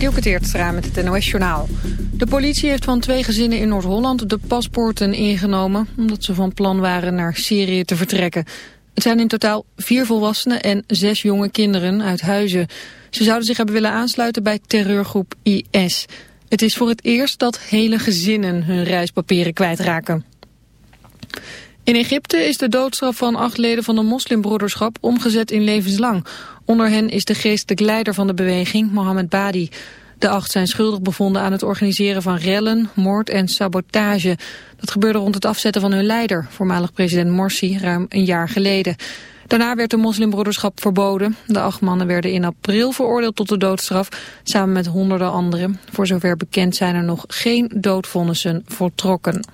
Dielke Teertstra met het NOS-journaal. De politie heeft van twee gezinnen in Noord-Holland de paspoorten ingenomen... omdat ze van plan waren naar Syrië te vertrekken. Het zijn in totaal vier volwassenen en zes jonge kinderen uit Huizen. Ze zouden zich hebben willen aansluiten bij terreurgroep IS. Het is voor het eerst dat hele gezinnen hun reispapieren kwijtraken. In Egypte is de doodstraf van acht leden van de moslimbroederschap omgezet in levenslang. Onder hen is de geestelijk leider van de beweging, Mohammed Badi. De acht zijn schuldig bevonden aan het organiseren van rellen, moord en sabotage. Dat gebeurde rond het afzetten van hun leider, voormalig president Morsi, ruim een jaar geleden. Daarna werd de moslimbroederschap verboden. De acht mannen werden in april veroordeeld tot de doodstraf, samen met honderden anderen. Voor zover bekend zijn er nog geen doodvonnissen voltrokken.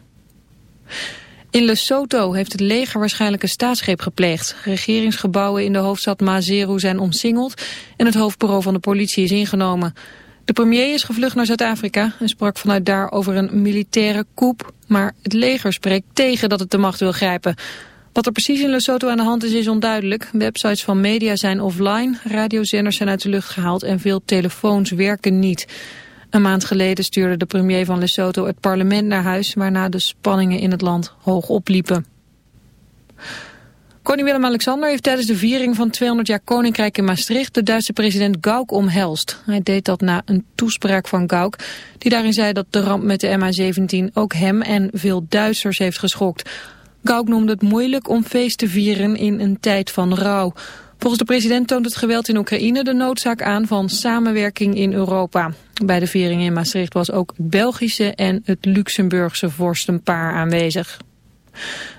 In Lesotho heeft het leger waarschijnlijk een staatsgreep gepleegd. Regeringsgebouwen in de hoofdstad Maseru zijn omsingeld en het hoofdbureau van de politie is ingenomen. De premier is gevlucht naar Zuid-Afrika en sprak vanuit daar over een militaire coup. Maar het leger spreekt tegen dat het de macht wil grijpen. Wat er precies in Lesotho aan de hand is, is onduidelijk. Websites van media zijn offline, radiozenders zijn uit de lucht gehaald en veel telefoons werken niet. Een maand geleden stuurde de premier van Lesotho het parlement naar huis... waarna de spanningen in het land hoog opliepen. Koning Willem-Alexander heeft tijdens de viering van 200 jaar Koninkrijk in Maastricht de Duitse president Gauck omhelst. Hij deed dat na een toespraak van Gauck, die daarin zei dat de ramp met de MH17 ook hem en veel Duitsers heeft geschokt. Gauck noemde het moeilijk om feest te vieren in een tijd van rouw. Volgens de president toont het geweld in Oekraïne de noodzaak aan van samenwerking in Europa. Bij de viering in Maastricht was ook het Belgische en het Luxemburgse vorstenpaar aanwezig.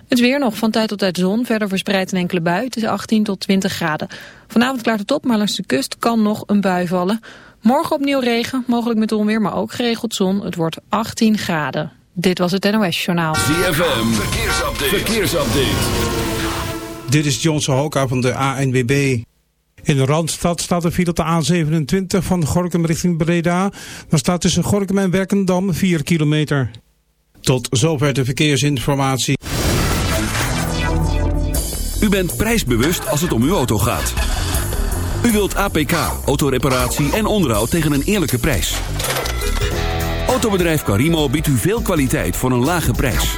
Het weer nog van tijd tot tijd zon, verder verspreid een enkele bui. Het is 18 tot 20 graden. Vanavond klaart het op, maar langs de kust kan nog een bui vallen. Morgen opnieuw regen, mogelijk met onweer, maar ook geregeld zon. Het wordt 18 graden. Dit was het NOS Journaal. ZFM, verkeersupdate. verkeersupdate. Dit is Johnson Hoka van de ANWB. In de Randstad staat er file op de A27 van Gorkum richting Breda. Dan staat tussen Gorkum en Werkendam 4 kilometer. Tot zover de verkeersinformatie. U bent prijsbewust als het om uw auto gaat. U wilt APK, autoreparatie en onderhoud tegen een eerlijke prijs. Autobedrijf Carimo biedt u veel kwaliteit voor een lage prijs.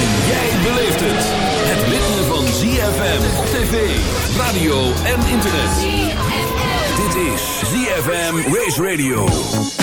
En jij beleeft het. Het ritme van ZFM tv, radio en internet. Dit is ZFM Race Radio.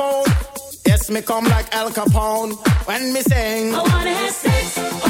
phone. Yes, me come like Al Capone when me sing. I wanna have sex.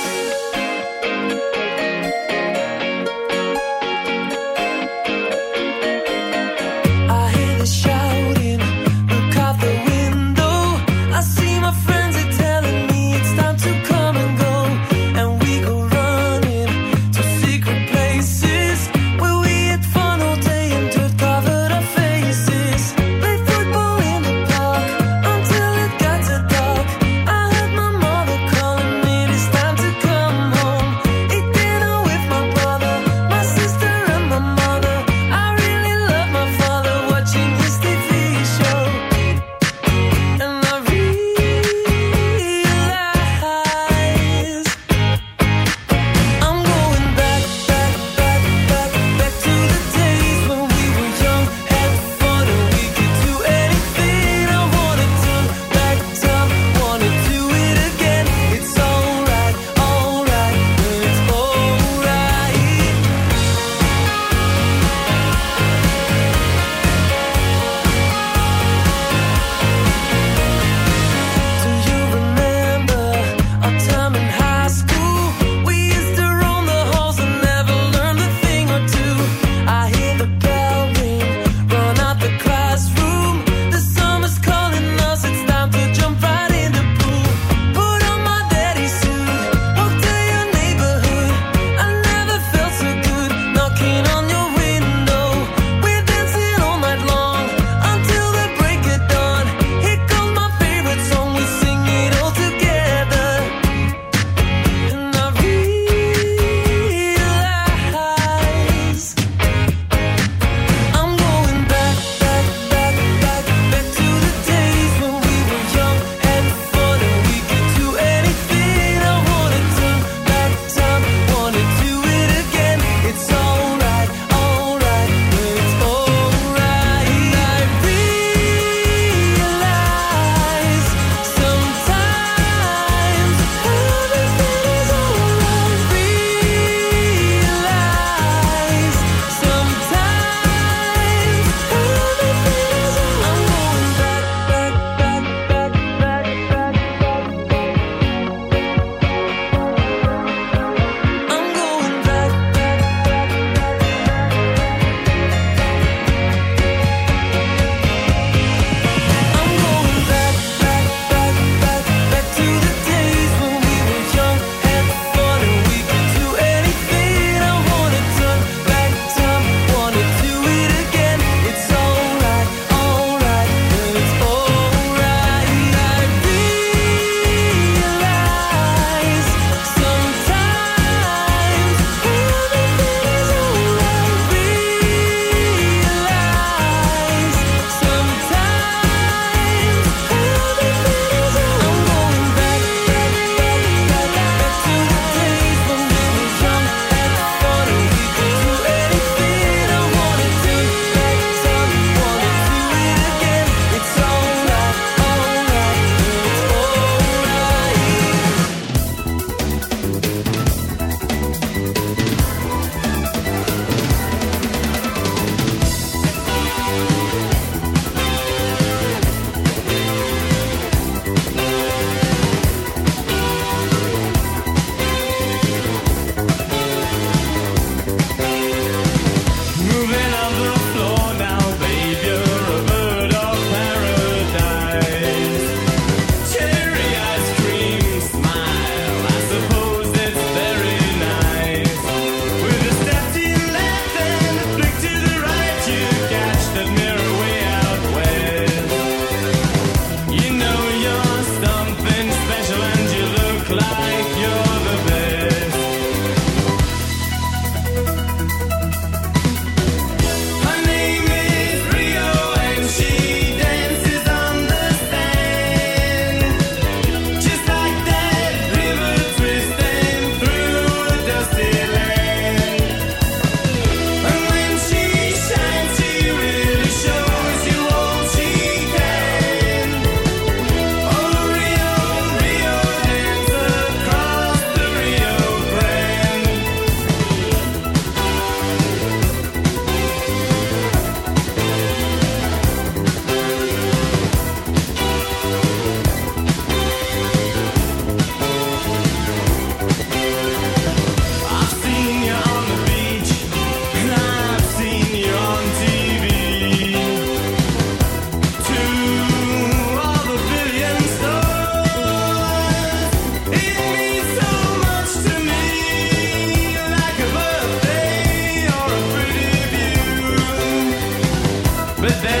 But then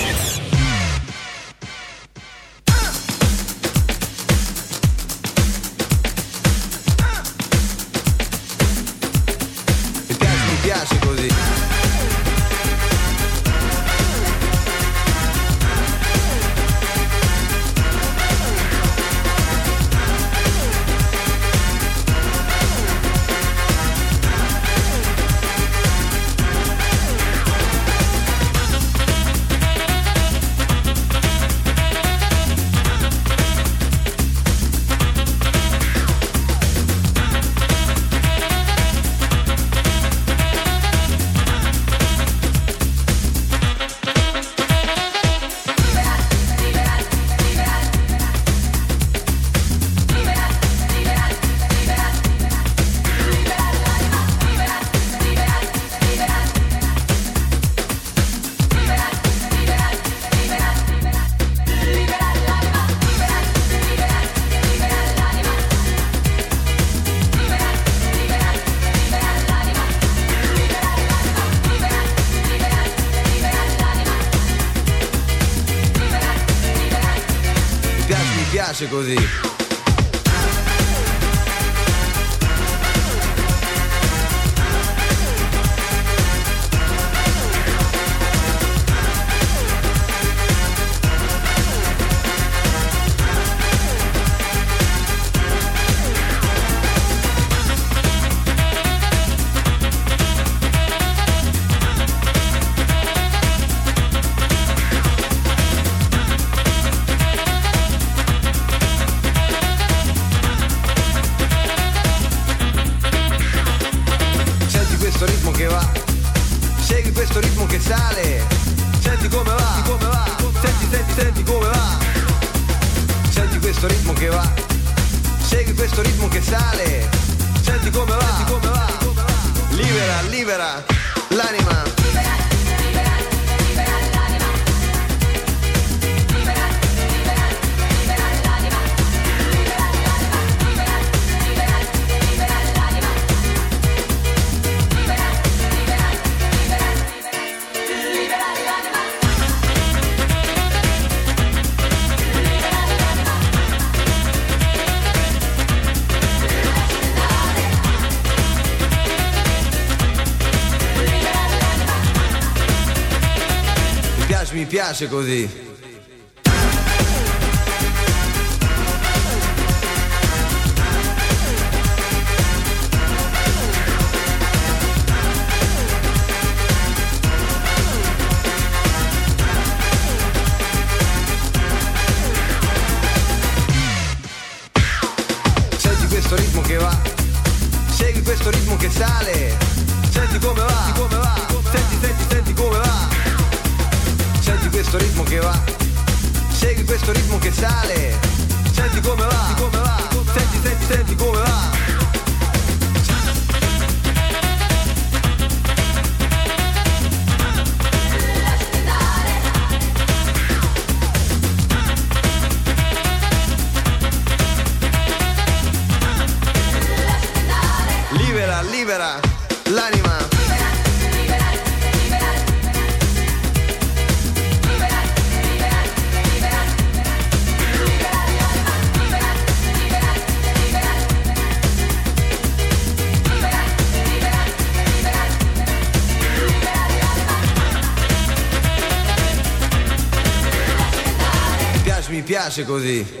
piace così. piace così.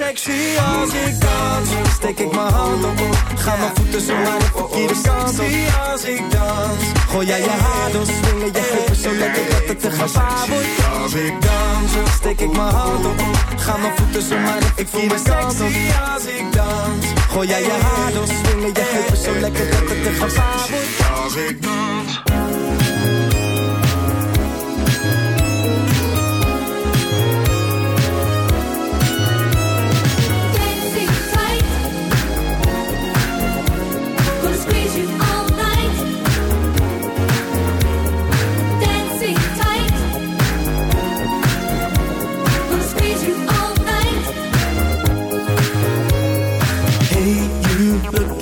sexy als ik dans. Steek ik mijn hand op. Ga mijn voeten zo naar de verkeerde kant op. als ik dans. Gooi jij je haar door, swingen je heupen zo lekker dat het te gevaar wordt. Als ik dans, steek ik mijn hand op. Ga mijn voeten zo naar de verkeerde kant op. als ik dans. Gooi jij je haar door, swingen je heupen zo lekker dat het te gevaar wordt. Als ik dans.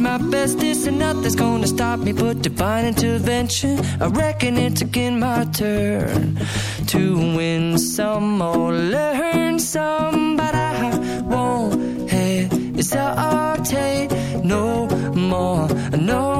my best, this and nothing's gonna stop me but divine intervention. I reckon it's again my turn to win some or learn some, but I won't hesitate no more, no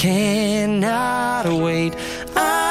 cannot wait. I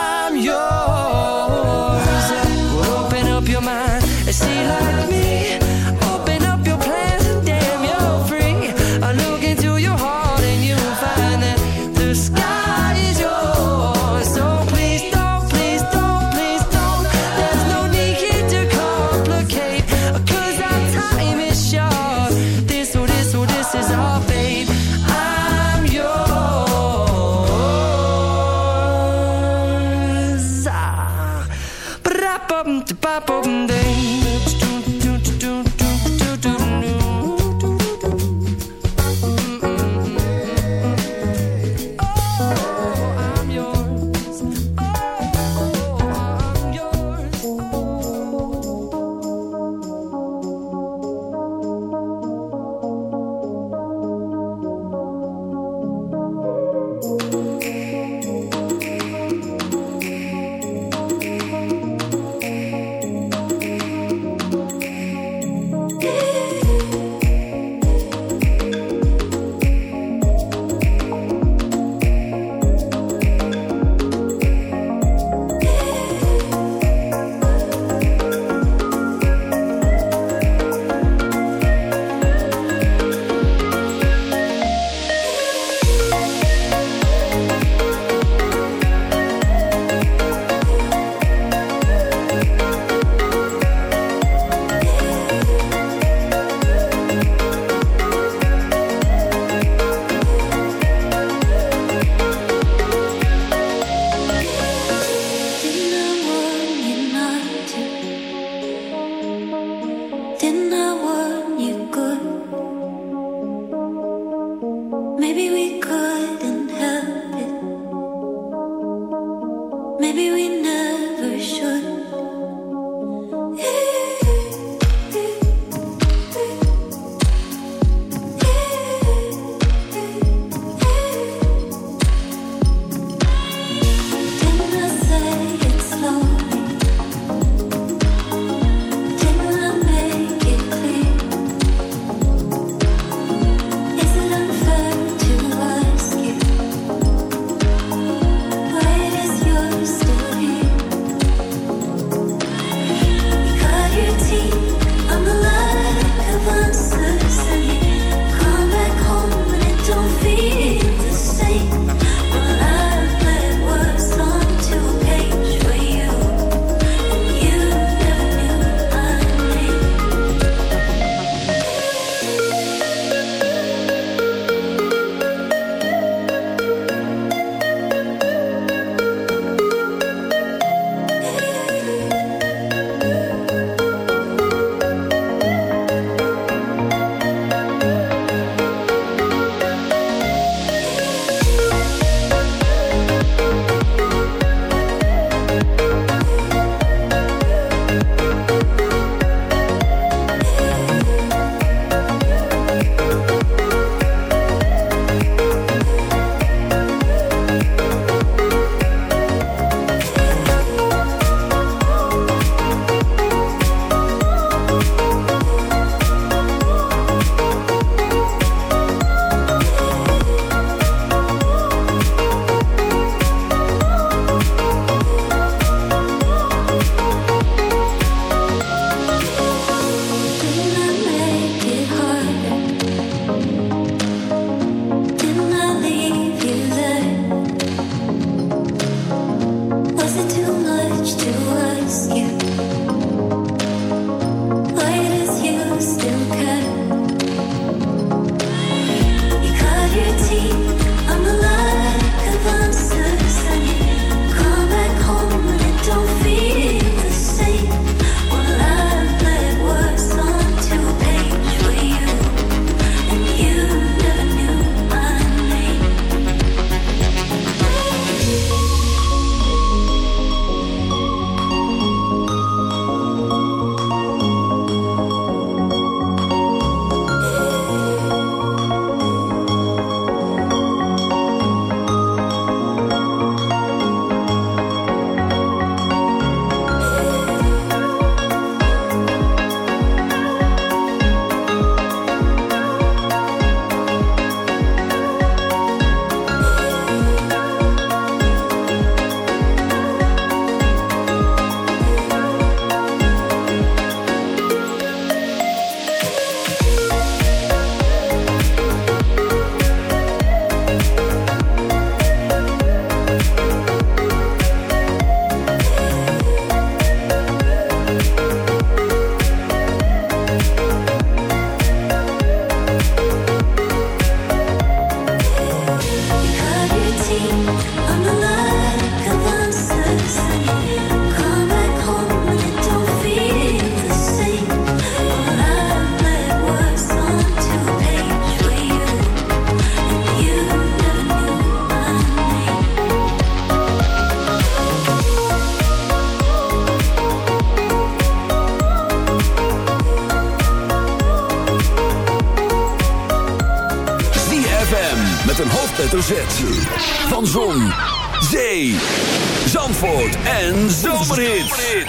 en Zomerhits.